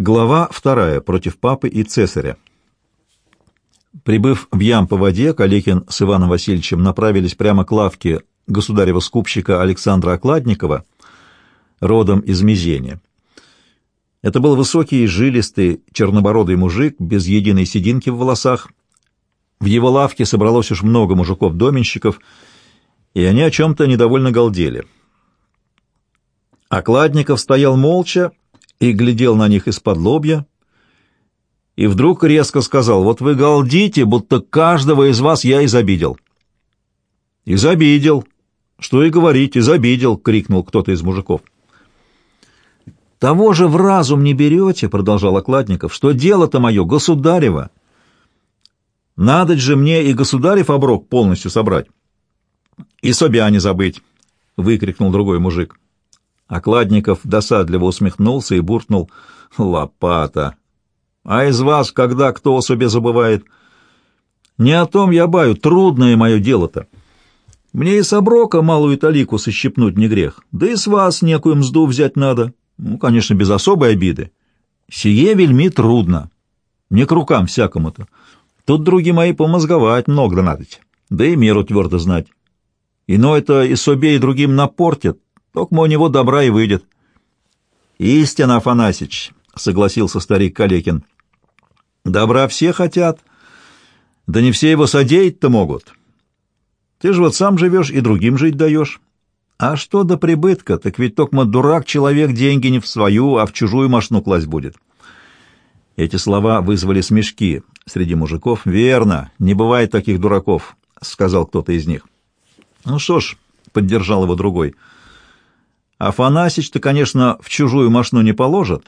Глава вторая. Против папы и цесаря. Прибыв в ям по воде, Калекин с Иваном Васильевичем направились прямо к лавке государева скупщика Александра Окладникова, родом из Мизения. Это был высокий, жилистый, чернобородый мужик, без единой сединки в волосах. В его лавке собралось уж много мужиков-доменщиков, и они о чем-то недовольно галдели. Окладников стоял молча и глядел на них из-под лобья, и вдруг резко сказал, «Вот вы галдите, будто каждого из вас я изобидел». «Изобидел! Что и говорить, изобидел!» — крикнул кто-то из мужиков. «Того же в разум не берете, — продолжал Окладников, — что дело-то мое государево. Надо же мне и государев оброк полностью собрать. И собя не забыть!» — выкрикнул другой мужик. Окладников досадливо усмехнулся и буркнул «Лопата! А из вас когда кто о себе забывает? Не о том я баю, трудное мое дело-то. Мне и с оброка малую талику сощипнуть не грех, да и с вас некую мзду взять надо, ну, конечно, без особой обиды. Сие вельми трудно, не к рукам всякому-то. Тут, други мои, помозговать много надо, да и меру твердо знать. Иное-то и собе, и другим напортят, только у него добра и выйдет. Истина, Афанасич, — согласился старик Калекин. Добра все хотят, да не все его содеять-то могут. Ты же вот сам живешь и другим жить даешь. А что до прибытка, так ведь только дурак человек деньги не в свою, а в чужую машину класть будет. Эти слова вызвали смешки среди мужиков. «Верно, не бывает таких дураков», — сказал кто-то из них. «Ну что ж», — поддержал его другой, — Афанасич-то, конечно, в чужую машину не положит,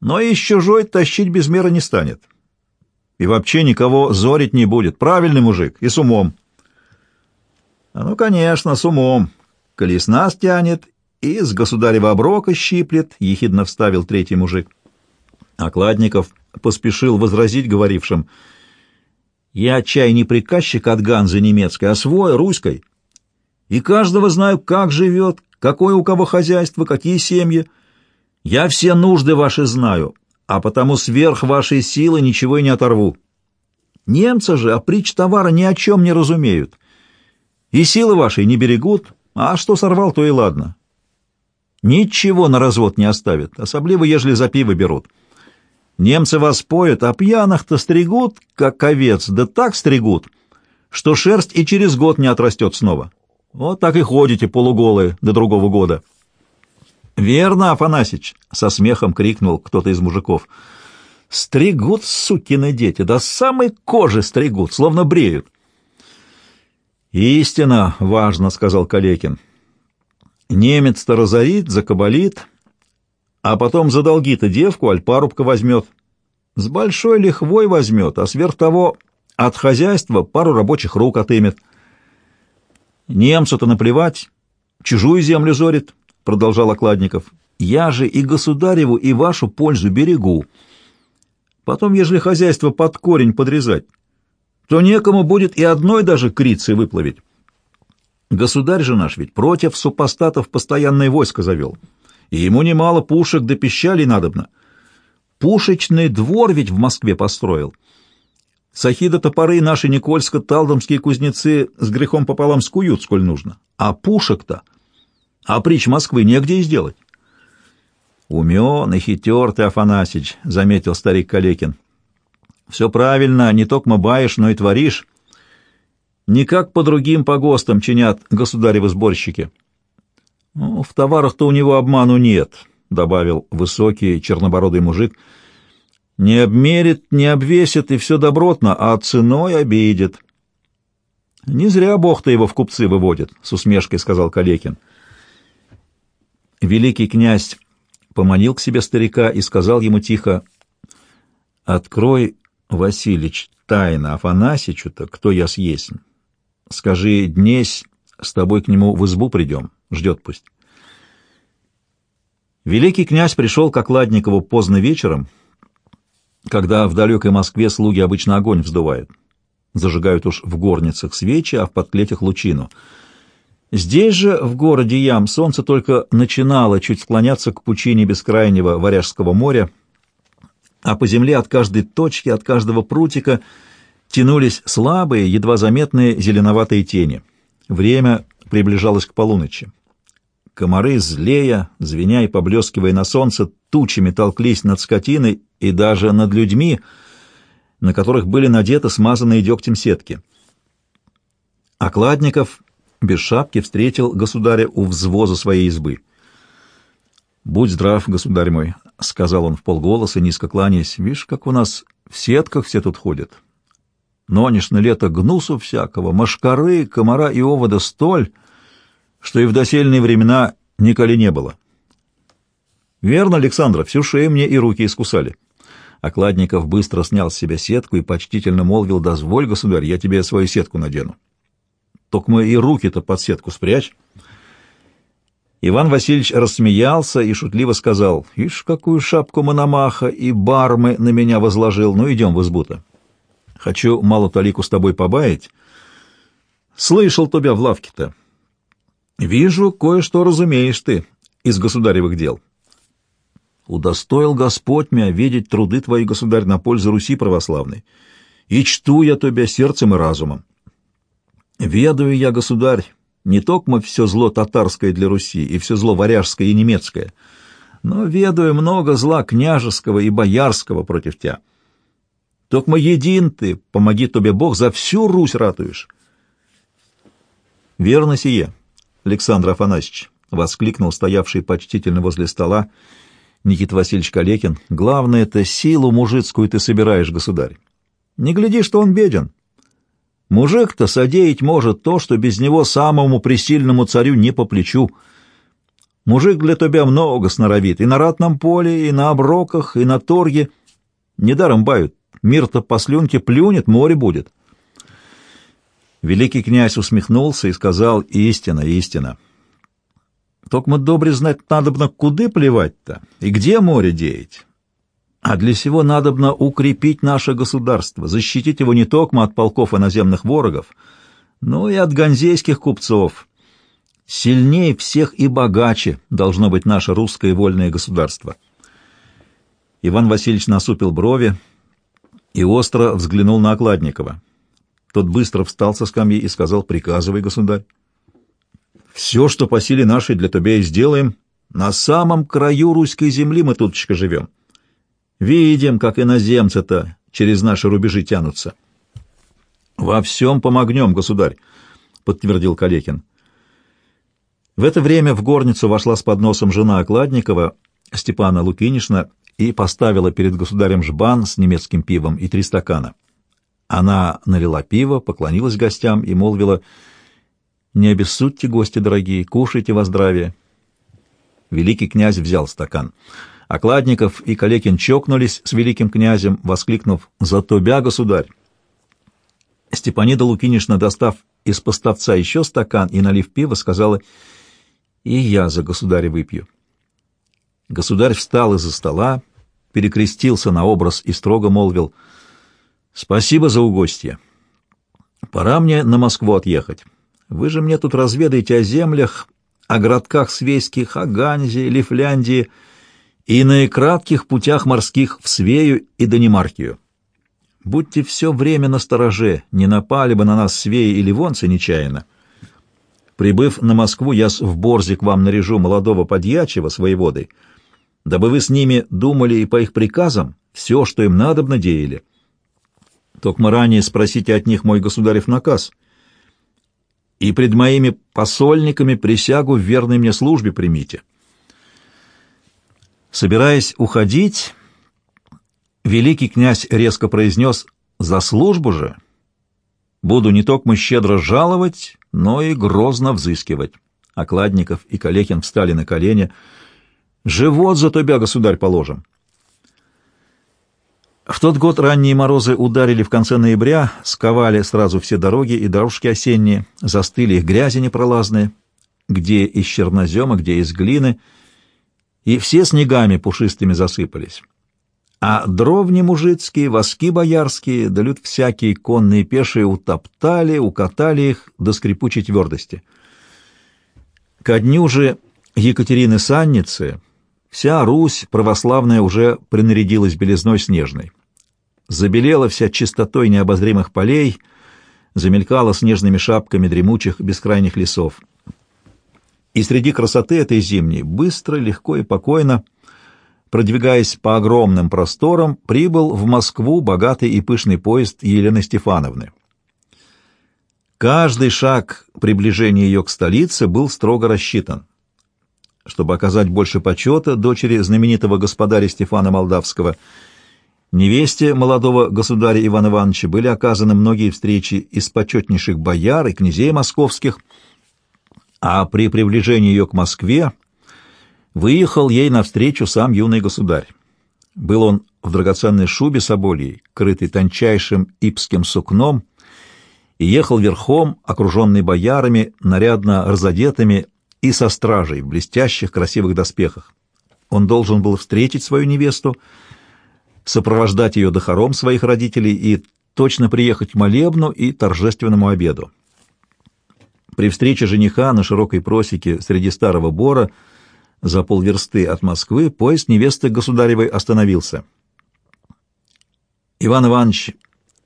но и с чужой тащить без меры не станет. И вообще никого зорить не будет. Правильный мужик и с умом. А ну, конечно, с умом. Коли с нас тянет и с государева оброка щиплет, — ехидно вставил третий мужик. Окладников поспешил возразить говорившим. «Я чай не приказчик от Ганзы немецкой, а свой, русской. И каждого знаю, как живет, какое у кого хозяйство, какие семьи. Я все нужды ваши знаю, а потому сверх вашей силы ничего и не оторву. Немцы же о притч товара ни о чем не разумеют. И силы вашей не берегут, а что сорвал, то и ладно. Ничего на развод не оставят, особливо, ежели за пиво берут. Немцы вас поют, а пьяных-то стригут, как овец, да так стригут, что шерсть и через год не отрастет снова. Вот так и ходите полуголые до другого года. Верно, Афанасич, со смехом крикнул кто-то из мужиков. Стригут, сукины дети, до самой кожи стригут, словно бреют. Истина, важно, сказал Калекин. Немец-то разорит, закабалит, а потом за долги-то девку аль парубка возьмет. С большой лихвой возьмет, а сверх того от хозяйства пару рабочих рук отымет. Немцу-то наплевать, чужую землю зорит, — продолжал Окладников. Я же и государеву, и вашу пользу берегу. Потом, ежели хозяйство под корень подрезать, то некому будет и одной даже крицы выплавить. Государь же наш ведь против супостатов постоянное войско завел, и ему немало пушек до да пищалей надобно. Пушечный двор ведь в Москве построил — Сахида топоры наши Никольско-Талдомские кузнецы с грехом пополам скуют, сколь нужно. А пушек-то, а притч Москвы негде и сделать. Умен и хитер ты, Афанасич, — заметил старик Калекин. Все правильно, не только баешь, но и творишь. Не как по другим погостам чинят государевы сборщики. Ну, в товарах-то у него обману нет, — добавил высокий чернобородый мужик, — не обмерит, не обвесит, и все добротно, а ценой обидит. — Не зря Бог-то его в купцы выводит, — с усмешкой сказал Калекин. Великий князь поманил к себе старика и сказал ему тихо, — Открой, Василич, тайно Афанасичу-то, кто я съесть. Скажи, днесь с тобой к нему в избу придем, ждет пусть. Великий князь пришел к Окладникову поздно вечером, — когда в далекой Москве слуги обычно огонь вздувают. Зажигают уж в горницах свечи, а в подклетях лучину. Здесь же, в городе Ям, солнце только начинало чуть склоняться к пучине бескрайнего Варяжского моря, а по земле от каждой точки, от каждого прутика тянулись слабые, едва заметные зеленоватые тени. Время приближалось к полуночи. Комары, злея, звеня и поблескивая на солнце, тучами толклись над скотиной и даже над людьми, на которых были надеты смазанные дегтем сетки. Окладников без шапки встретил государя у взвоза своей избы. «Будь здрав, государь мой», — сказал он в полголоса, низко кланяясь. «Видишь, как у нас в сетках все тут ходят. Нонешно лето гнусу всякого, машкары, комара и овода столь, что и в досельные времена николи не было». «Верно, Александра, всю шею мне и руки искусали». Окладников быстро снял с себя сетку и почтительно молвил, «Дозволь, государь, я тебе свою сетку надену». «Только мы и руки-то под сетку спрячь». Иван Васильевич рассмеялся и шутливо сказал, «Ишь, какую шапку Мономаха и бармы на меня возложил, ну идем в избу-то. Хочу мало талику с тобой побаять. Слышал тебя в лавке-то. Вижу, кое-что разумеешь ты из государевых дел. Удостоил Господь меня видеть труды твои, государь, на пользу Руси православной, и чту я тебя сердцем и разумом. Ведаю я, государь, не только все зло татарское для Руси и все зло варяжское и немецкое, но ведаю много зла княжеского и боярского против тебя. Только един ты, помоги тебе Бог, за всю Русь ратуешь. Верно сие, Александр Афанасьевич, — воскликнул стоявший почтительно возле стола Никита Васильевич Калекин. Главное — это силу мужицкую ты собираешь, государь. Не гляди, что он беден. Мужик-то содеять может то, что без него самому присильному царю не по плечу. Мужик для тебя много сноровит, и на ратном поле, и на оброках, и на торге. Недаром бают, мир-то по слюнке плюнет, море будет. Великий князь усмехнулся и сказал «Истина, истина». Только мы добре знать надобно, куды плевать-то и где море деять. А для сего надобно укрепить наше государство, защитить его не только от полков иноземных ворогов, но и от ганзейских купцов. Сильнее всех и богаче должно быть наше русское вольное государство. Иван Васильевич насупил брови и остро взглянул на Окладникова. Тот быстро встал со скамьи и сказал «Приказывай, государь». «Все, что по силе нашей для тебя и сделаем. На самом краю русской земли мы туточка живем». Видим, как иноземцы-то через наши рубежи тянутся. — Во всем помогнем, государь, — подтвердил Калекин. В это время в горницу вошла с подносом жена Окладникова, Степана Лукинишна, и поставила перед государем жбан с немецким пивом и три стакана. Она налила пиво, поклонилась гостям и молвила, «Не обессудьте, гости дорогие, кушайте во здравие». Великий князь взял стакан — Окладников и Калекин чокнулись с великим князем, воскликнув «За тебя, государь!». Степанида Лукинишна, достав из поставца еще стакан и налив пиво, сказала «И я за государя выпью». Государь встал из-за стола, перекрестился на образ и строго молвил «Спасибо за угостье. Пора мне на Москву отъехать. Вы же мне тут разведаете о землях, о городках свейских, о Ганзе, Лифляндии» и на кратких путях морских в Свею и Данимаркию. Будьте все время на стороже, не напали бы на нас свеи или вонцы нечаянно. Прибыв на Москву, я в Борзе к вам наряжу молодого подьячего с воеводой, дабы вы с ними думали и по их приказам все, что им надобно, деяли. Только ранее спросите от них мой государев наказ, и пред моими посольниками присягу в верной мне службе примите». Собираясь уходить, великий князь резко произнес «За службу же буду не только щедро жаловать, но и грозно взыскивать». Окладников и Калекин встали на колени. «Живот за тебя, государь, положим». В тот год ранние морозы ударили в конце ноября, сковали сразу все дороги и дорожки осенние, застыли их грязи непролазные, где из чернозема, где из глины — и все снегами пушистыми засыпались. А дровни мужицкие, воски боярские, да люд всякие конные пешие утоптали, укатали их до скрипучей твердости. Ко дню же Екатерины Санницы Вся Русь православная уже принарядилась белизной снежной. Забелела вся чистотой необозримых полей, замелькала снежными шапками дремучих бескрайних лесов. И среди красоты этой зимней быстро, легко и покойно, продвигаясь по огромным просторам, прибыл в Москву богатый и пышный поезд Елены Стефановны. Каждый шаг приближения ее к столице был строго рассчитан. Чтобы оказать больше почета дочери знаменитого господаря Стефана Молдавского, невесте молодого государя Ивана Ивановича были оказаны многие встречи из почетнейших бояр и князей московских, а при приближении ее к Москве выехал ей навстречу сам юный государь. Был он в драгоценной шубе соболей, крытой тончайшим ипским сукном, и ехал верхом, окруженный боярами, нарядно разодетыми и со стражей в блестящих красивых доспехах. Он должен был встретить свою невесту, сопровождать ее до хором своих родителей и точно приехать к молебну и торжественному обеду. При встрече жениха на широкой просеке среди старого бора за полверсты от Москвы поезд невесты государевой остановился. Иван Иванович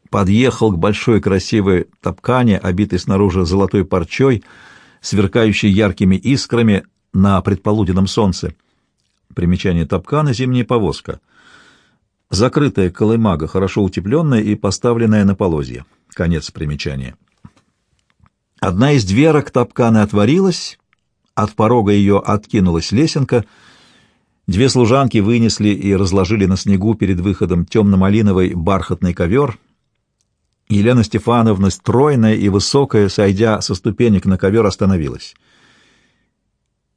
подъехал к большой красивой топкане, обитой снаружи золотой парчой, сверкающей яркими искрами на предполуденном солнце. Примечание топкана — зимняя повозка. Закрытая колымага, хорошо утепленная и поставленная на полозье. Конец примечания. Одна из дверок топкана отворилась, от порога ее откинулась лесенка, две служанки вынесли и разложили на снегу перед выходом темно-малиновый бархатный ковер — Елена Стефановна, стройная и высокая, сойдя со ступенек на ковер, остановилась.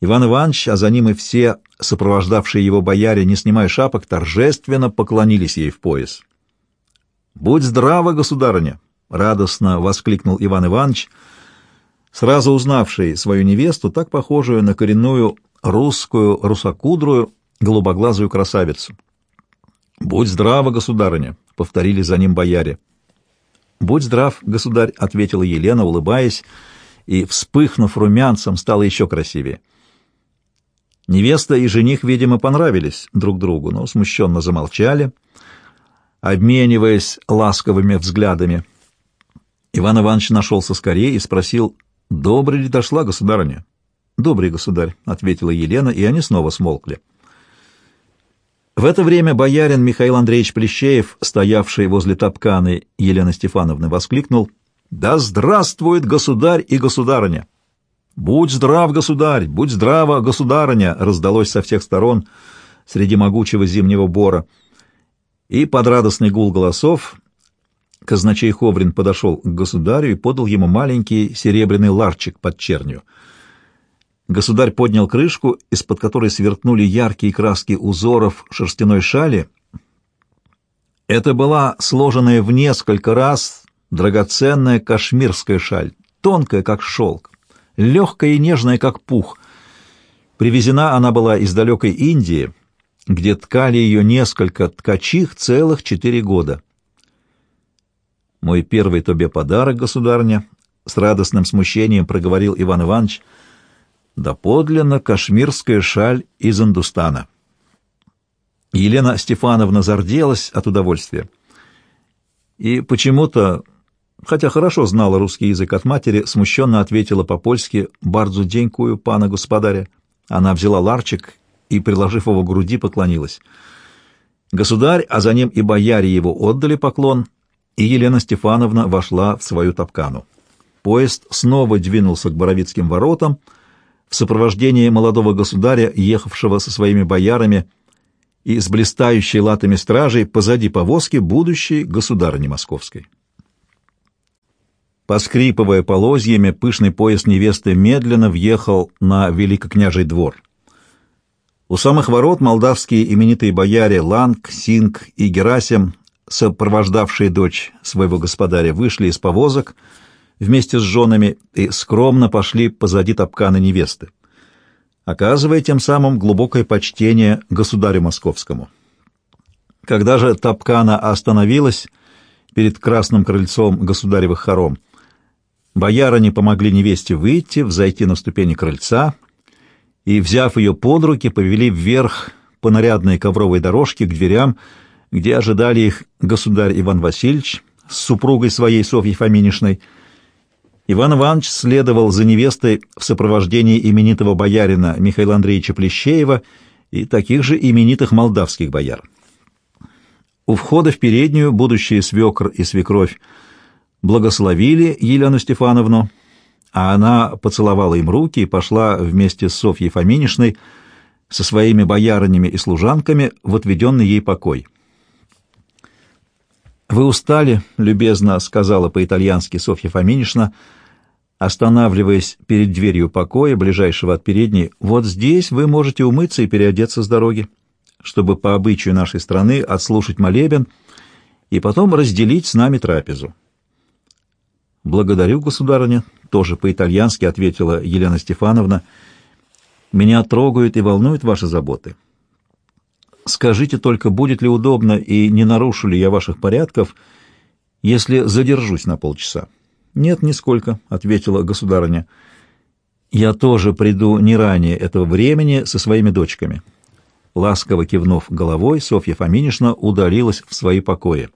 Иван Иванович, а за ним и все сопровождавшие его бояре, не снимая шапок, торжественно поклонились ей в пояс. «Будь здрава, государыня!» — радостно воскликнул Иван Иванович, сразу узнавший свою невесту, так похожую на коренную русскую русокудрую голубоглазую красавицу. «Будь здрава, государыня!» — повторили за ним бояре. «Будь здрав, государь», — ответила Елена, улыбаясь, и, вспыхнув румянцем, стала еще красивее. Невеста и жених, видимо, понравились друг другу, но смущенно замолчали, обмениваясь ласковыми взглядами. Иван Иванович нашелся скорее и спросил, «Добрый ли дошла, государыня?» «Добрый, государь», — ответила Елена, и они снова смолкли. В это время боярин Михаил Андреевич Плещеев, стоявший возле топканы Елены Стефановны, воскликнул «Да здравствует государь и государыня!» «Будь здрав, государь! Будь здрава, государыня!» раздалось со всех сторон среди могучего зимнего бора. И под радостный гул голосов казначей Ховрин подошел к государю и подал ему маленький серебряный ларчик под чернью — Государь поднял крышку, из-под которой сверкнули яркие краски узоров шерстяной шали. Это была сложенная в несколько раз драгоценная кашмирская шаль, тонкая, как шелк, легкая и нежная, как пух. Привезена она была из далекой Индии, где ткали ее несколько ткачих целых четыре года. «Мой первый тебе подарок, государня», — с радостным смущением проговорил Иван Иванович, — да подлинно кашмирская шаль из Индустана. Елена Стефановна зарделась от удовольствия. И почему-то, хотя хорошо знала русский язык от матери, смущенно ответила по-польски «Бардзу денькую, пана господаря». Она взяла ларчик и, приложив его к груди, поклонилась. Государь, а за ним и бояре его отдали поклон, и Елена Стефановна вошла в свою топкану. Поезд снова двинулся к Боровицким воротам — в сопровождении молодого государя, ехавшего со своими боярами и с блистающей латами стражей позади повозки будущей государыни московской. Поскрипывая полозьями, пышный поезд невесты медленно въехал на великокняжий двор. У самых ворот молдавские именитые бояре Ланг, Синг и Герасим, сопровождавшие дочь своего господаря, вышли из повозок — вместе с женами и скромно пошли позади топкана невесты, оказывая тем самым глубокое почтение государю московскому. Когда же топкана остановилась перед красным крыльцом государевых хором, боярыне помогли невесте выйти, взойти на ступени крыльца и, взяв ее под руки, повели вверх по нарядной ковровой дорожке к дверям, где ожидали их государь Иван Васильевич с супругой своей Софьей Фоминишной. Иван Иванович следовал за невестой в сопровождении именитого боярина Михаила Андреевича Плещеева и таких же именитых молдавских бояр. У входа в переднюю будущие свекр и свекровь благословили Елену Стефановну, а она поцеловала им руки и пошла вместе с Софьей Фоминишной со своими боярынями и служанками в отведенный ей покой. «Вы устали?» — любезно сказала по-итальянски Софья Фоминишна, останавливаясь перед дверью покоя, ближайшего от передней. «Вот здесь вы можете умыться и переодеться с дороги, чтобы по обычаю нашей страны отслушать молебен и потом разделить с нами трапезу». «Благодарю, государыня», — тоже по-итальянски ответила Елена Стефановна. «Меня трогают и волнуют ваши заботы. Скажите только, будет ли удобно и не нарушу ли я ваших порядков, если задержусь на полчаса?» «Нет, нисколько», — ответила государыня. «Я тоже приду не ранее этого времени со своими дочками». Ласково кивнув головой, Софья Фоминишна удалилась в свои покои.